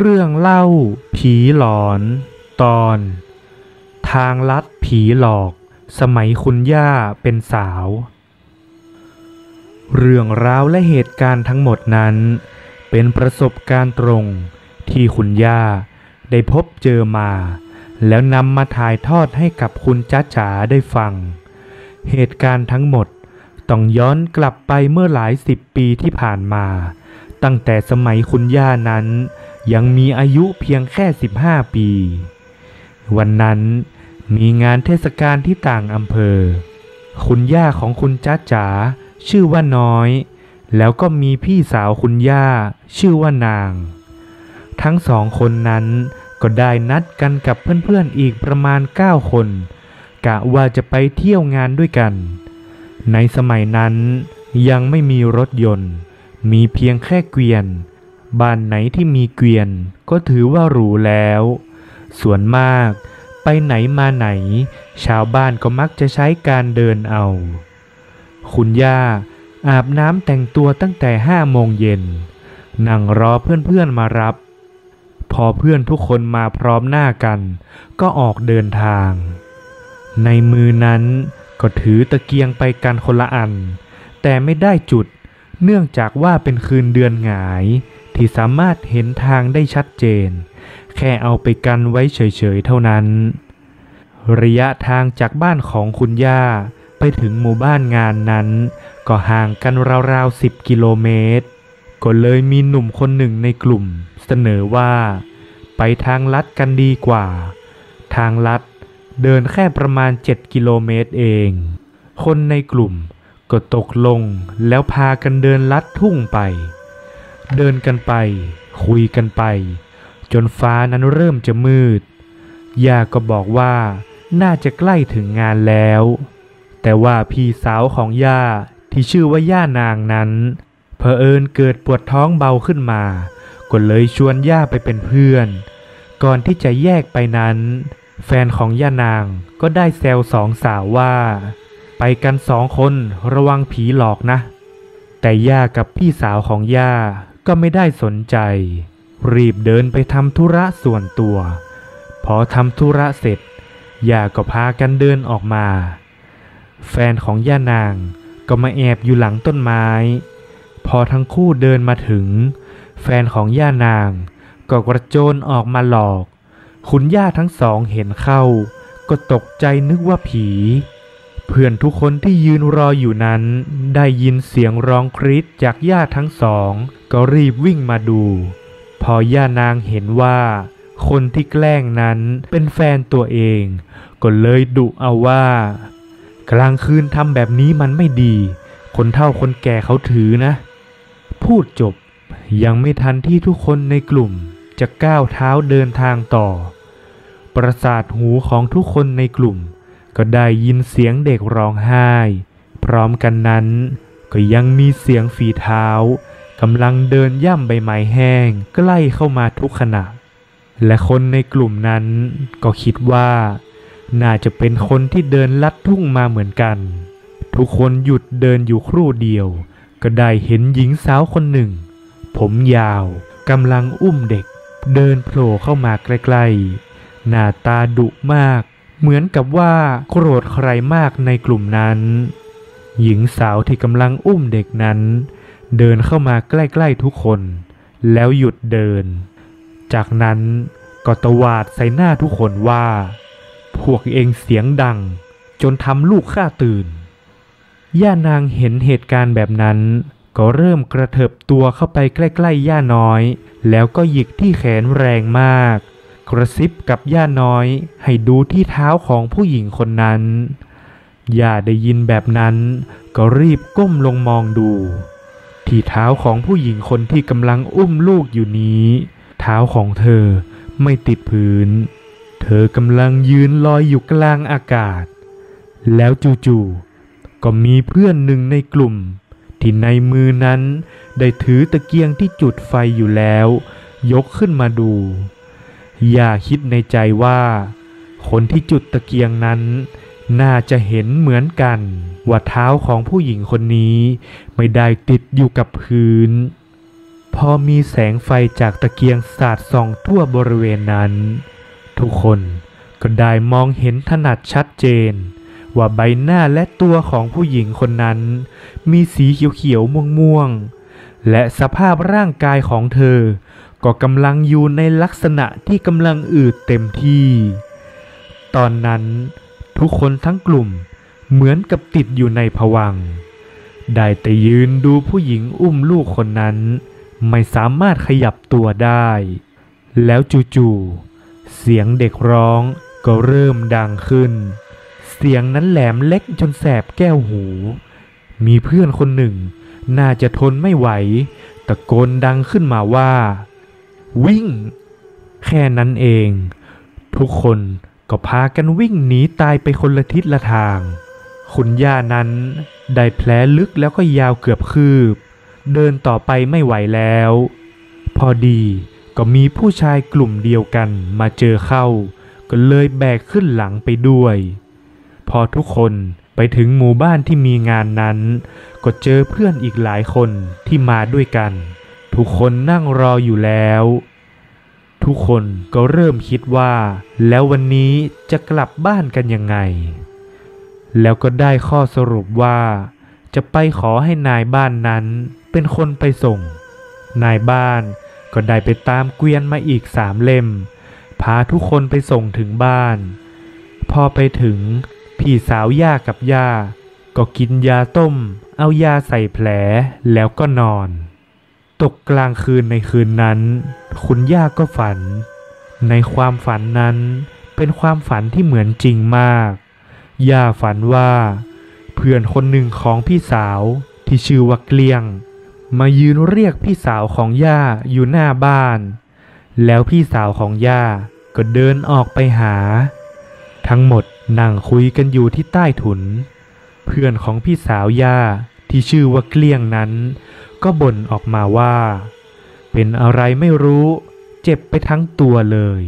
เรื่องเล่าผีหลอน ตอน ทางลัดผีหลอก สมัยคุณย่าเป็นสาว เรื่องราวและเหตุการณ์ทั้งหมดนั้น เป็นประสบการณ์ตรงที่คุณย่าได้พบเจอมา แล้วนำมาถ่ายทอดให้กับคุณจ้าจ๋าได้ฟัง เหตุการณ์ทั้งหมดต้องย้อนกลับไปเมื่อหลายสิบปีที่ผ่านมา ตั้งแต่สมัยคุณย่านั้น ยังมีอายุเพียงแค่ 15 ปี วันนั้นมีงานเทศกาลที่ต่างอำเภอ คุณย่าของคุณจ้าจ๋าชื่อว่าน้อย แล้วก็มีพี่สาวคุณย่าชื่อว่านาง ทั้งสองคนนั้นก็ได้นัดกันกับเพื่อนๆอีกประมาณ 9 คน กะว่าจะไปเที่ยวงานด้วยกัน ในสมัยนั้นยังไม่มีรถยนต์ มีเพียงแค่เกวียน บ้านไหนที่มีเกวียนก็ถือว่าหรูแล้ว ส่วนมากไปไหนมาไหน ชาวบ้านก็มักจะใช้การเดินเอา คุณย่าอาบน้ำแต่งตัวตั้งแต่ห้าโมงเย็น นั่งรอเพื่อนๆมารับ พอเพื่อนทุกคนมาพร้อมหน้ากัน ก็ออกเดินทาง ในมือนั้นก็ถือตะเกียงไปกันคนละอัน แต่ไม่ได้จุดเนื่องจากว่าเป็นคืนเดือนหงาย ที่สามารถเห็นทางได้ชัดเจน แค่เอาไปกันไว้เฉยๆเท่านั้น ระยะทางจากบ้านของคุณย่าไปถึงหมู่บ้านงานนั้น ก็ห่างกันราวๆ10กิโลเมตร ก็เลยมีหนุ่มคนหนึ่งในกลุ่ม เสนอว่า ไปทางลัดกันดีกว่า ทางลัดเดินแค่ประมาณ 7 กิโลเมตรเอง คนในกลุ่มก็ตกลงแล้วพากันเดินลัดทุ่งไป เดินกันไป คุยกันไป จนฟ้านั้นเริ่มจะมืดย่าก็บอกว่าน่าจะใกล้ถึงงานแล้ว แต่ว่าพี่สาวของย่าที่ชื่อว่าย่านางนั้นเผอิญเกิดปวดท้องเบาขึ้นมา ก็เลยชวนย่าไปเป็นเพื่อน ก่อนที่จะแยกไปนั้น แฟนของย่านางก็ได้แซวสองสาวว่า ไปกันสองคนระวังผีหลอกนะ แต่ย่ากับพี่สาวของย่า ก็ไม่ได้สนใจ รีบเดินไปทำธุระส่วนตัว พอทำธุระเสร็จย่าก็พากันเดินออกมา แฟนของย่านางก็มาแอบอยู่หลังต้นไม้ พอทั้งคู่เดินมาถึง แฟนของย่านางก็กระโจนออกมาหลอก คุณย่าทั้งสองเห็นเข้า ก็ตกใจนึกว่าผี เพื่อนทุกคนที่ยืนรออยู่นั้น ได้ยินเสียงร้องครีดจากย่าทั้งสอง ก็รีบวิ่งมาดู พอย่านางเห็นว่าคนที่แกล้งนั้นเป็นแฟนตัวเอง ก็เลยดุเอาว่า กลางคืนทำแบบนี้มันไม่ดี คนเฒ่าคนแก่เขาถือนะ พูดจบยังไม่ทันที่ทุกคนในกลุ่มจะก้าวเท้าเดินทางต่อ ประสาทหูของทุกคนในกลุ่ม ก็ได้ยินเสียงเด็กร้องไห้ พร้อมกันนั้น ก็ยังมีเสียงฝีเท้า กำลังเดินย่ำใบไม้แห้งใกล้เข้ามาทุกขณะ และคนในกลุ่มนั้นก็คิดว่า น่าจะเป็นคนที่เดินลัดทุ่งมาเหมือนกัน ทุกคนหยุดเดินอยู่ครู่เดียว ก็ได้เห็นหญิงสาวคนหนึ่ง ผมยาวกำลังอุ้มเด็ก เดินโผล่เข้ามาใกล้ๆ หน้าตาดุมาก เหมือนกับว่าโกรธใครมากในกลุ่มนั้น หญิงสาวที่กำลังอุ้มเด็กนั้น เดินเข้ามาใกล้ๆทุกคน แล้วหยุดเดิน จากนั้นก็ตวาดใส่หน้าทุกคนว่า พวกเองเสียงดัง จนทำลูกข้าตื่น ย่านางเห็นเหตุการณ์แบบนั้น ก็เริ่มกระเถิบตัวเข้าไปใกล้ๆย่าน้อย แล้วก็หยิกที่แขนแรงมาก กระซิบกับย่าน้อย ให้ดูที่เท้าของผู้หญิงคนนั้นย่าได้ยินแบบนั้น ก็รีบก้มลงมองดู ที่เท้าของผู้หญิงคนที่กำลังอุ้มลูกอยู่นี้ เท้าของเธอไม่ติดพื้น เธอกำลังยืนลอยอยู่กลางอากาศ แล้วจู่ๆก็มีเพื่อนหนึ่งในกลุ่ม ที่ในมือนั้นได้ถือตะเกียงที่จุดไฟอยู่แล้ว ยกขึ้นมาดู อย่าคิดในใจว่า คนที่จุดตะเกียงนั้น น่าจะเห็นเหมือนกัน ว่าเท้าของผู้หญิงคนนี้ไม่ได้ติดอยู่กับพื้น พอมีแสงไฟจากตะเกียงสาดส่องทั่วบริเวณนั้น ทุกคนก็ได้มองเห็นถนัดชัดเจน ว่าใบหน้าและตัวของผู้หญิงคนนั้น มีสีเขียวๆม่วงๆ และสภาพร่างกายของเธอ ก็กำลังอยู่ในลักษณะที่กำลังอืดเต็มที่ ตอนนั้นทุกคนทั้งกลุ่ม เหมือนกับติดอยู่ในผวัง ได้แต่ยืนดูผู้หญิงอุ้มลูกคนนั้น ไม่สามารถขยับตัวได้ แล้วจู่ๆ เสียงเด็กร้องก็เริ่มดังขึ้น เสียงนั้นแหลมเล็กจนแสบแก้วหู มีเพื่อนคนหนึ่ง น่าจะทนไม่ไหว ตะโกนดังขึ้นมาว่า วิ่ง แค่นั้นเอง ทุกคนก็พากันวิ่งหนีตายไปคนละทิศละทาง คุณย่านั้นได้แผลลึกแล้วก็ยาวเกือบคืบ เดินต่อไปไม่ไหวแล้ว พอดีก็มีผู้ชายกลุ่มเดียวกันมาเจอเข้า ก็เลยแบกขึ้นหลังไปด้วย พอทุกคนไปถึงหมู่บ้านที่มีงานนั้น ก็เจอเพื่อนอีกหลายคนที่มาด้วยกัน ทุกคนนั่งรออยู่แล้ว ทุกคนก็เริ่มคิดว่า แล้ววันนี้จะกลับบ้านกันยังไง แล้วก็ได้ข้อสรุปว่า จะไปขอให้นายบ้านนั้นเป็นคนไปส่ง นายบ้านก็ได้ไปตามเกวียนมาอีกสามเล่ม พาทุกคนไปส่งถึงบ้าน พอไปถึง พี่สาวย่ากับย่าก็กินยาต้ม เอายาใส่แผลแล้วก็นอน ตกกลางคืนในคืนนั้น คุณย่าก็ฝัน ในความฝันนั้นเป็นความฝันที่เหมือนจริงมาก ย่าฝันว่า เพื่อนคนหนึ่งของพี่สาวที่ชื่อว่าเกลียง มายืนเรียกพี่สาวของย่าอยู่หน้าบ้าน แล้วพี่สาวของย่าก็เดินออกไปหา ทั้งหมดนั่งคุยกันอยู่ที่ใต้ถุน เพื่อนของพี่สาวย่าที่ชื่อว่าเกลี้ยงนั้น ก็บ่นออกมาว่า เป็นอะไรไม่รู้ เจ็บไปทั้งตัวเลย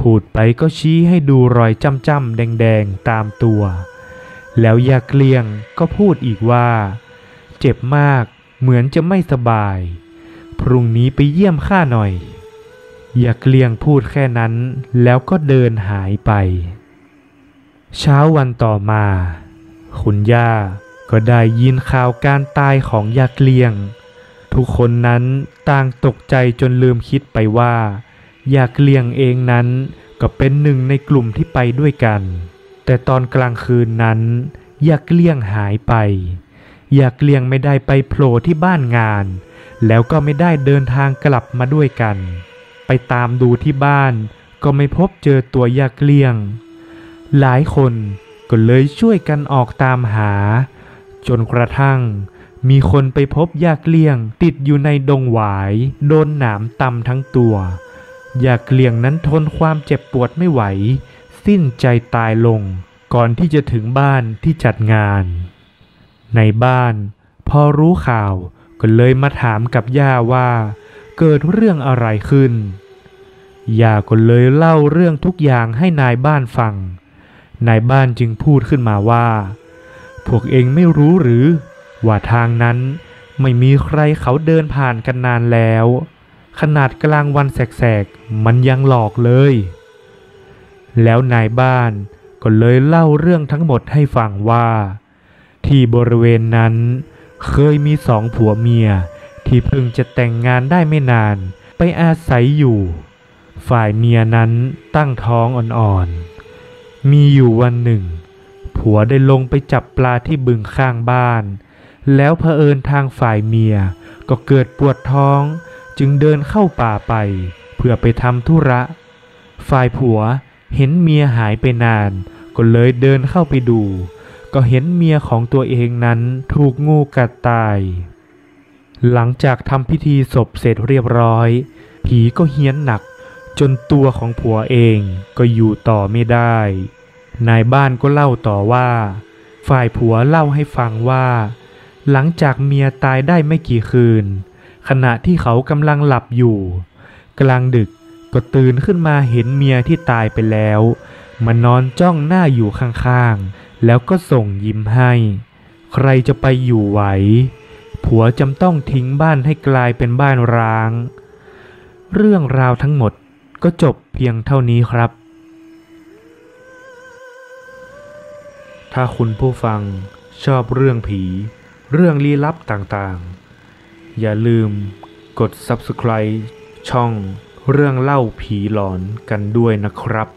พูดไปก็ชี้ให้ดูรอยจ้ำๆแดงๆตามตัว แล้วยาเกลียงก็พูดอีกว่า เจ็บมากเหมือนจะไม่สบาย พรุ่งนี้ไปเยี่ยมข้าหน่อยยาเกลียงพูดแค่นั้นแล้วก็เดินหายไป เช้าวันต่อมา คุณย่าก็ได้ยินข่าวการตายของยาเกลียง ทุกคนนั้นต่างตกใจจนลืมคิดไปว่า อยากเกลียงเองนั้น ก็เป็นหนึ่งในกลุ่มที่ไปด้วยกัน แต่ตอนกลางคืนนั้น อยากเกลียงหายไป อยากเกลียงไม่ได้ไปโผล่ที่บ้านงาน แล้วก็ไม่ได้เดินทางกลับมาด้วยกัน ไปตามดูที่บ้าน ก็ไม่พบเจอตัวอยากเกลียง หลายคนก็เลยช่วยกันออกตามหา จนกระทั่งมีคนไปพบยากเกลียง ติดอยู่ในดงหวาย โดนหนามตำทั้งตัว ยาเกลียงนั้นทนความเจ็บปวดไม่ไหว สิ้นใจตายลงก่อนที่จะถึงบ้านที่จัดงาน ในบ้าน พอรู้ข่าวก็เลยมาถามกับย่าว่า เกิดเรื่องอะไรขึ้นย่าก็เลยเล่าเรื่องทุกอย่างให้นายบ้านฟัง นายบ้านจึงพูดขึ้นมาว่า พวกเองไม่รู้หรือ ว่าทางนั้นไม่มีใครเขาเดินผ่านกันนานแล้ว ขนาดกลางวันแสกๆ มันยังหลอกเลย แล้วนายบ้านก็เลยเล่าเรื่องทั้งหมดให้ฟังว่า ที่บริเวณนั้นเคยมีสองผัวเมีย ที่เพิ่งจะแต่งงานได้ไม่นานไปอาศัยอยู่ ฝ่ายเมียนั้นตั้งท้องอ่อนๆ มีอยู่วันหนึ่ง ผัวได้ลงไปจับปลาที่บึงข้างบ้าน แล้วเผอิญทางฝ่ายเมียก็เกิดปวดท้อง จึงเดินเข้าป่าไป เพื่อไปทำธุระ ฝ่ายผัวเห็นเมียหายไปนาน ก็เลยเดินเข้าไปดู ก็เห็นเมียของตัวเองนั้นถูกงูกัดตาย หลังจากทำพิธีศพเสร็จเรียบร้อย ผีก็เฮี้ยนหนัก จนตัวของผัวเองก็อยู่ต่อไม่ได้ นายบ้านก็เล่าต่อว่า ฝ่ายผัวเล่าให้ฟังว่า หลังจากเมียตายได้ไม่กี่คืน ขณะที่เขากำลังหลับอยู่ กลางดึกก็ตื่นขึ้นมาเห็นเมียที่ตายไปแล้วมานอนจ้องหน้าอยู่ข้างๆ แล้วก็ส่งยิ้มให้ ใครจะไปอยู่ไหวผผัวจำต้องทิ้งบ้านให้กลายเป็นบ้านร้าง เรื่องราวทั้งหมดก็จบเพียงเท่านี้ครับ ถ้าคุณผู้ฟังชอบเรื่องผี เรื่องลี้ลับต่างๆ อย่าลืมกด subscribe ช่องเรื่องเล่าผีหลอนกันด้วยนะครับ